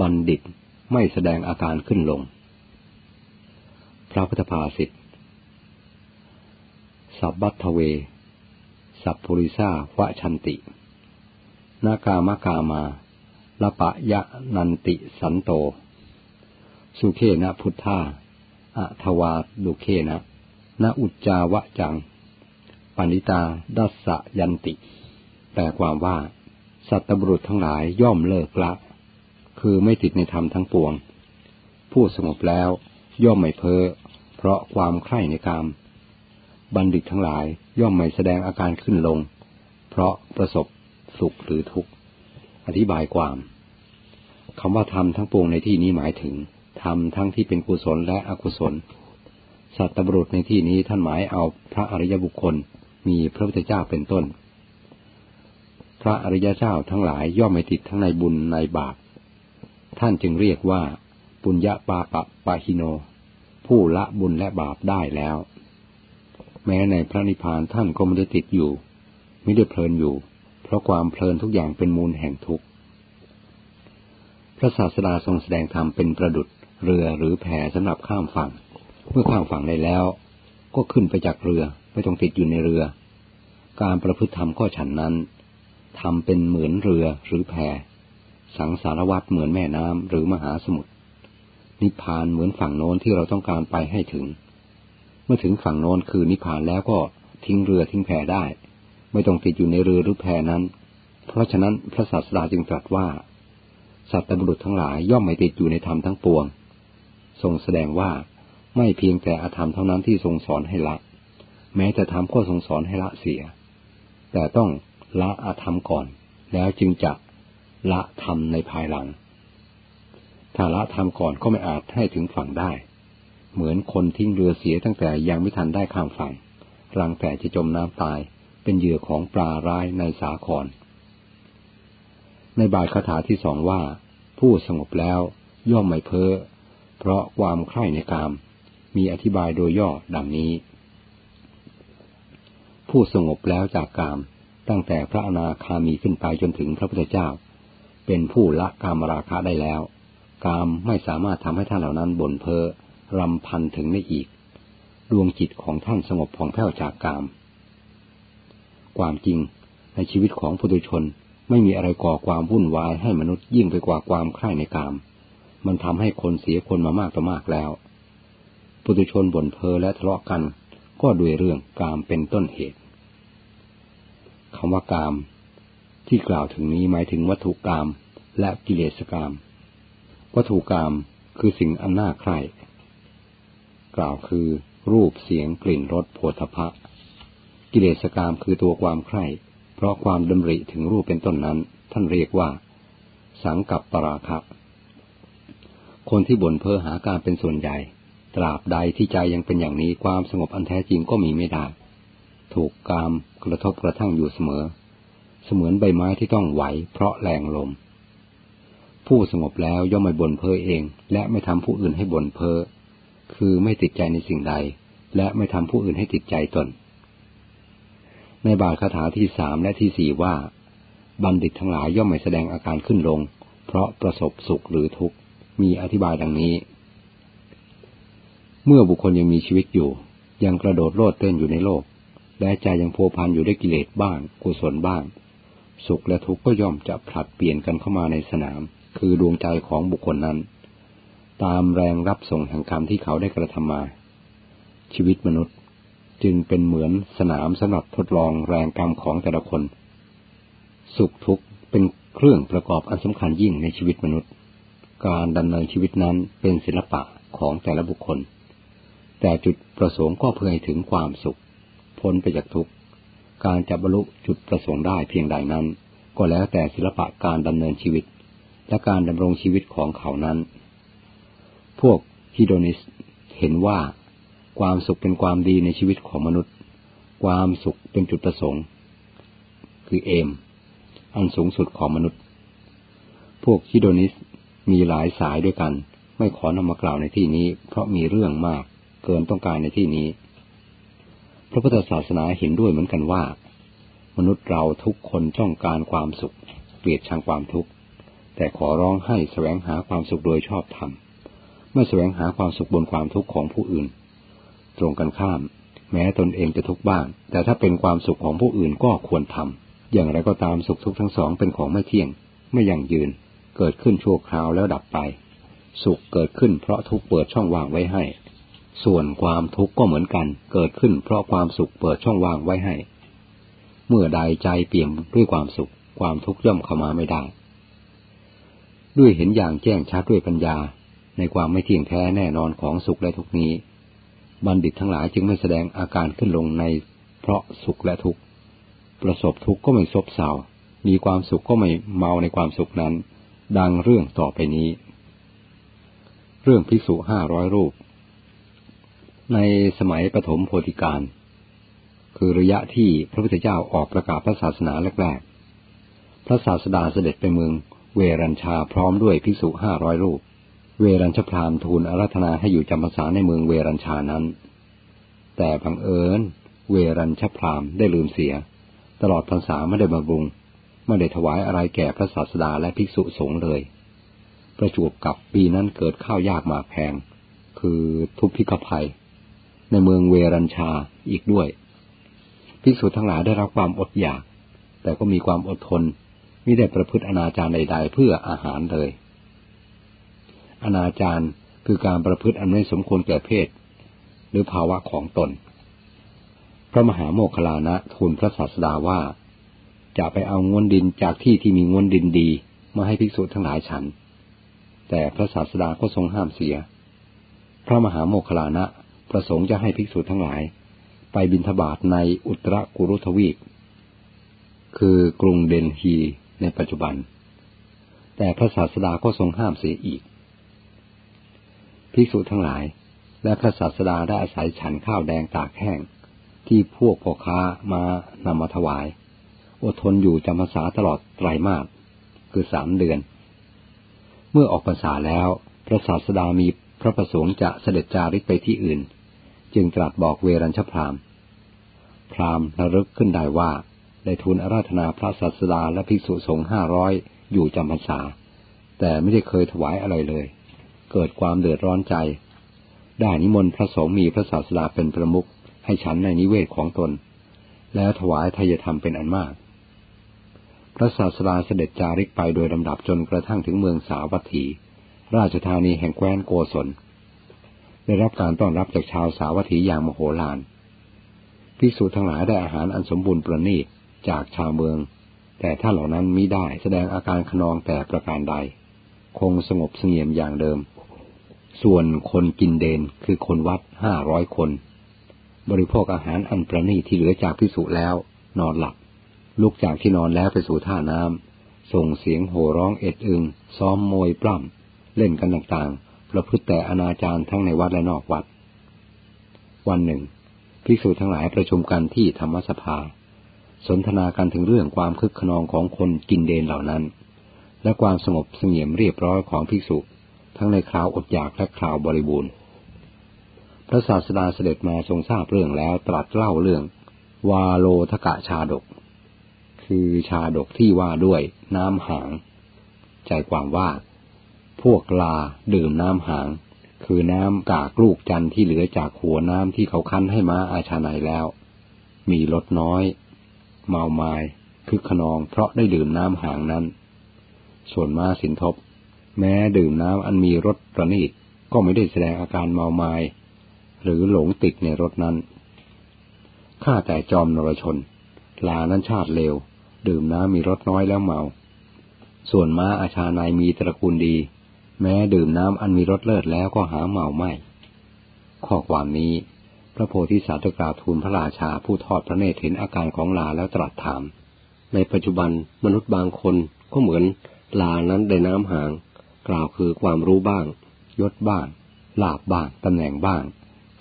บัณฑิตไม่แสดงอาการขึ้นลง พระพุทธภาษิตสับบัตเว สัพพุริซาวะชันติ นากามกามาละปะยะนันติสันโต สุเคนะพุทธาอะทวาดุเคนะนอุจจาวะจัง ปณิตาดัสสะยันติ แปลความว่า สัตบุรุษทั้งหลายย่อมเลิกละ คือไม่ติดในธรรมทั้งปวง ผู้สงบแล้วย่อมไม่เพ้อ เพราะความใคร่ในกาม บัณฑิตทั้งหลายย่อมไม่แสดงอาการขึ้นลง เพราะประสบสุขหรือทุกข์ อธิบายความคำว่าธรรมทั้งปวงในที่นี้หมายถึงธรรมทั้งที่เป็นกุศลและอกุศล สัตบุรุษในที่นี้ท่านหมายเอาพระอริยบุคคลมีพระพุทธเจ้าเป็นต้น พระอริยเจ้าทั้งหลายย่อมไม่ติดทั้งในบุญในบาป ท่านจึงเรียกว่า ปุญญาปาปะปะหิโน ผู้ละบุญและบาปได้แล้ว แม้ในพระนิพพานท่านก็ไม่ได้ติดอยู่ ไม่ได้เพลินอยู่ เพราะความเพลินทุกอย่างเป็นมูลแห่งทุกข์พระศาสดาทรงแสดงธรรมเป็นประดุษเรือหรือแพสำหรับข้ามฝั่ง เมื่อข้ามฝั่งได้แล้ว ก็ขึ้นไปจากเรือไม่ต้องติดอยู่ในเรือ การประพฤติธรรมก็ฉันนั้นทำเป็นเหมือนเรือหรือแพ สังสารวัตรเหมือนแม่น้ำหรือมหาสมุทร นิพพานเหมือนฝั่งโน้นที่เราต้องการไปให้ถึง เมื่อถึงฝั่งโน้นคือนิพพานแล้วก็ทิ้งเรือทิ้งแพได้ ไม่ต้องติดอยู่ในเรือหรือแพนั้น เพราะฉะนั้นพระศาสดาจึงตรัสว่า สัตว์บุรุษทั้งหลายย่อมไม่ติดอยู่ในธรรมทั้งปวง ทรงแสดงว่าไม่เพียงแต่อธรรมเท่านั้นที่ทรงสอนให้ละ แม้จะทำก็ทรงสอนให้ละเสีย แต่ต้องละอาธรรมก่อน แล้วจึงจะ ละธรรมในภายหลัง ถ้าละธรรมก่อนก็ไม่อาจให้ถึงฝั่งได้ เหมือนคนทิ้งเรือเสียตั้งแต่ยังไม่ทันได้ข้ามฝั่ง รังแต่จะจมน้ำตาย เป็นเหยื่อของปลาร้ายในสาคร ในบาทคาถาที่สองว่า ผู้สงบแล้วย่อมไม่เพ้อ เพราะความใคร่ในกาม มีอธิบายโดยย่อดังนี้ ผู้สงบแล้วจากกามตั้งแต่พระอนาคามีขึ้นไปจนถึงพระพุทธเจ้า เป็นผู้ละกามราคะได้แล้ว กามไม่สามารถทำให้ท่านเหล่านั้นบ่นเพ้อรำพันถึงได้อีก ดวงจิตของท่านสงบผ่องแผ้วจากกาม ความจริงในชีวิตของปุถุชนไม่มีอะไรก่อความวุ่นวายให้มนุษย์ยิ่งไปกว่าความใคร่ในกาม มันทำให้คนเสียคนมามากต่อมากแล้ว ปุถุชนบ่นเพ้อและทะเลาะกัน ก็ด้วยเรื่องกามเป็นต้นเหตุคำว่ากาม ที่กล่าวถึงนี้หมายถึงวัตถุกรรมและกิเลสกรรมวัตถุกรรมคือสิ่งอันน่าใคร่กล่าวคือรูปเสียงกลิ่นรสโผฏฐะกิเลสกรรมคือตัวความใคร่เพราะความดำริถึงรูปเป็นต้นนั้น ท่านเรียกว่า สังกับปราคะคนที่บ่นเพ้อหาการเป็นส่วนใหญ่ ตราบใดที่ใจยังเป็นอย่างนี้ความสงบอันแท้จริงก็มีไม่ได้ ถูกกามกระทบกระทั่งอยู่เสมอ เสมือนใบไม้ที่ต้องไหวเพราะแรงลม ผู้สงบแล้วย่อมไม่บ่นเพ้อเอง และไม่ทำผู้อื่นให้บ่นเพ้อคือไม่ติดใจในสิ่งใด และไม่ทำผู้อื่นให้ติดใจตน ในบาทคาถาที่สามและที่สี่ว่า บัณฑิตทั้งหลายย่อมไม่แสดงอาการขึ้นลง เพราะประสบสุขหรือทุกข์มีอธิบายดังนี้ เมื่อบุคคลยังมีชีวิตอยู่ ยังกระโดดโลดเต้นอยู่ในโลก และใจยังพัวพันอยู่ด้วยกิเลสบ้างกุศลบ้าง สุขและทุกข์ก็ย่อมจะผลัดเปลี่ยนกันเข้ามาในสนาม คือดวงใจของบุคคลนั้น ตามแรงรับส่งแห่งกรรมที่เขาได้กระทำมา ชีวิตมนุษย์จึงเป็นเหมือนสนามสำหรับทดลองแรงกรรมของแต่ละคน สุขทุกข์เป็นเครื่องประกอบอันสำคัญยิ่งในชีวิตมนุษย์ การดำเนินชีวิตนั้นเป็นศิลปะของแต่ละบุคคล แต่จุดประสงค์ก็เพื่อให้ถึงความสุข พ้นไปจากทุกข์ การจะบรรลุจุดประสงค์ได้เพียงใดนั้น ก็แล้วแต่ศิลปะการดำเนินชีวิต และการดำรงชีวิตของเขานั้น พวกฮิโดนิสเห็นว่าความสุขเป็นความดีในชีวิตของมนุษย์ ความสุขเป็นจุดประสงค์ คือเอม อันสูงสุดของมนุษย์ พวกฮิโดนิสมีหลายสายด้วยกัน ไม่ขอนำมากล่าวในที่นี้ เพราะมีเรื่องมากเกินต้องการในที่นี้ พระพุทธศาสนาเห็นด้วยเหมือนกันว่า มนุษย์เราทุกคนจ้องการความสุข เกลียดชังความทุกข์ แต่ขอร้องให้แสวงหาความสุขโดยชอบธรรมไม่แสวงหาความสุขบนความทุกข์ของผู้อื่น ตรงกันข้าม แม้ตนเองจะทุกข์บ้าง แต่ถ้าเป็นความสุขของผู้อื่นก็ควรทำอย่างไรก็ตามสุขทุกข์ทั้งสองเป็นของไม่เที่ยง ไม่ยั่งยืน เกิดขึ้นชั่วคราวแล้วดับไป สุขเกิดขึ้นเพราะทุกข์เปิดช่องว่างไว้ให้ ส่วนความทุกข์ก็เหมือนกัน เกิดขึ้นเพราะความสุขเปิดช่องว่างไว้ให้ เมื่อใดใจเปี่ยมด้วยความสุข ความทุกข์ย่อมเข้ามาไม่ได้ ด้วยเห็นอย่างแจ้งชัดด้วยปัญญา ในความไม่เที่ยงแท้แน่นอนของสุขและทุกนี้ บัณฑิตทั้งหลายจึงไม่แสดงอาการขึ้นลงใน เพราะสุขและทุกข์ ประสบทุกข์ก็ไม่ซบเซา มีความสุขก็ไม่เมาในความสุขนั้น ดังเรื่องต่อไปนี้ เรื่องภิกษุห้าร้อยรูป ในสมัยปฐมโพธิการ คือระยะที่พระพุทธเจ้าออกประกาศพระศาสนาแรกๆ พระศาสดาเสด็จไปเมืองเวรัญชาพร้อมด้วยภิกษุห้าร้อยรูป เวรัญชพรามทูลอารัธนาให้อยู่จำพรรษาในเมืองเวรัญชานั้น แต่บังเอิญเวรัญชพรามได้ลืมเสีย ตลอดพรรษาไม่ได้บำรุงไม่ได้ถวายอะไรแก่พระศาสดาและภิกษุสงฆ์เลย ประจวบกับปีนั้นเกิดข้าวยากมาแพง คือทุพพิกภัย ในเมืองเวรัญชาอีกด้วย ภิกษุทั้งหลายได้รับความอดอยาก แต่ก็มีความอดทนไมิได้ประพฤติอนาจารใดๆเพื่ออาหารเลย อนาจารคือการประพฤติอันไม่สมควรแก่เพศ หรือภาวะของตน พระมหาโมคลานะทูลพระศาสดาว่า จะไปเอางวนดินจากที่ที่มีงวนดินดีมาให้ภิกษุทั้งหลายฉัน แต่พระศาสดาก็ทรงห้ามเสีย พระมหาโมคลานะ ประสงค์จะให้ภิกษุทั้งหลาย ไปบินทบาทในอุตรกุรุทวีป คือกรุงเดนฮีในปัจจุบัน แต่พระศาสดาก็ทรงห้ามเสียอีก ภิกษุทั้งหลาย และพระศาสดาได้อาศัยฉันข้าวแดงตากแห้ง ที่พวกพ่อค้ามานำมาถวาย อดทนอยู่จำพรรษาตลอดไตรมาสคือสามเดือน เมื่อออกพรรษาแล้ว พระศาสดามีพระประสงค์จะเสด็จจาริกไปที่อื่น จึงตรัสบอกเวรัญชพรามพรามระลึกขึ้นได้ว่า ได้ทูลอาราธนาพระศาสดาและภิกษุสงฆ์ห้าร้อยอยู่จำพรรษา แต่ไม่ได้เคยถวายอะไรเลย เกิดความเดือดร้อนใจ ได้นิมนต์พระสงฆ์มีพระศาสดาเป็นประมุขให้ฉันในนิเวศของตน แล้วถวายทายธรรมเป็นอันมาก พระศาสดาเสด็จจาริกไปโดยลำดับจนกระทั่งถึงเมืองสาวัตถี ราชธานีแห่งแคว้นโกศล ได้รับการต้อนรับจากชาวสาวัตถีอย่างมโหฬารภิกษุทั้งหลายได้อาหารอันสมบูรณ์ประณีตจากชาวเมือง แต่ท่านเหล่านั้นมิได้แสดงอาการขนองแต่ประการใด คงสงบเสงี่ยมอย่างเดิม ส่วนคนกินเดนคือคนวัดห้าร้อยคน บริโภคอาหารอันประณีตที่เหลือจากพิสุแล้ว นอนหลับ ลุกจากที่นอนแล้วไปสู่ท่าน้ำส่งเสียงโห่ร้องเอ็ดอึง ซ้อมมวยปล้ำ เล่นกันต่างๆ ประพฤติแต่อนาจารทั้งในวัดและนอกวัด วันหนึ่งภิกษุทั้งหลายประชุมกันที่ธรรมสภา สนทนากันถึงเรื่องความคึกขนองของคนกินเดนเหล่านั้น และความสงบเสงี่ยมเรียบร้อยของภิกษุ ทั้งในคราวอดอยากและคราวบริบูรณ์ พระศาสดาเสด็จมาทรงทราบเรื่องแล้วตรัสเล่าเรื่อง วาโลทกะชาดก คือชาดกที่ว่าด้วยน้ำหาง ใจความว่า พวกลาดื่มน้ำหาง คือน้ำกากลูกจันที่เหลือจากหัวน้ำที่เขาคั้นให้ม้าอาชาในแล้ว มีรสน้อย เมาไมา้คึกขนองเพราะได้ดื่มน้ำหางนั้น ส่วนม้าสินทบ แม้ดื่มน้ำอันมีรสประณีตก็ไม่ได้แสดงอาการเมาไมา้หรือหลงติดในรสนั้น ข้าแต่จอมนรชน ลานั้นชาติเลว ดื่มน้ำมีรสน้อยแล้วเมา ส่วนม้าอาชานายมีตระกูลดี แม้ดื่มน้ำอันมีรสเลิศแล้วก็หาเมาไม่ ข้อความนี้ พระโพธิสัตว์กราบทูลพระราชาผู้ทอดพระเนตรเห็นอาการของลาแล้วตรัสถาม ในปัจจุบันมนุษย์บางคนก็เหมือนลานั้นได้น้ำหาง กล่าวคือความรู้บ้าง ยศบ้าง ลาบบ้างตำแหน่งบ้าง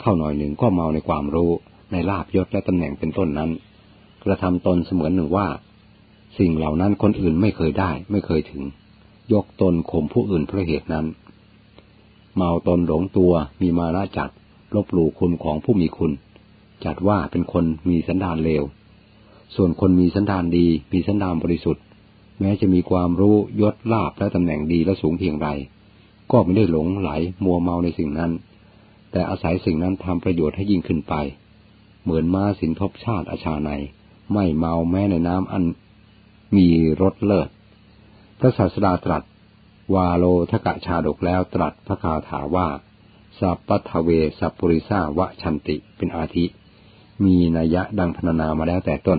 เข้าหน่อยหนึ่งก็เมาในความรู้ในลาบยศและตำแหน่งเป็นต้นนั้น กระทำตนเสมือนหนึ่งว่า สิ่งเหล่านั้นคนอื่นไม่เคยได้ไม่เคยถึง ยกตนข่มผู้อื่นเพราะเหตุนั้น เมาตนหลงตัวมีมาละจัดลบหลู่คุณของผู้มีคุณ จัดว่าเป็นคนมีสันดานเลว ส่วนคนมีสันดานดีมีสันดานบริสุทธิ์ แม้จะมีความรู้ยศลาบและตำแหน่งดีและสูงเพียงไร ก็ไม่ได้หลงไหลมัวเมาในสิ่งนั้น แต่อาศัยสิ่งนั้นทำประโยชน์ให้ยิ่งขึ้นไป เหมือนม้าสินทบชาติอาชาในไม่เมาแม้ในน้ำอันมีรสเลิศ พระศาสดาตรัส วาโลทกะชาดกแล้วตรัสพระคาถาว่า สัพพทเวสัพปุริสาวะชันติเป็นอาทิ มีนัยยะดังพรรณนามาแล้วแต่ต้น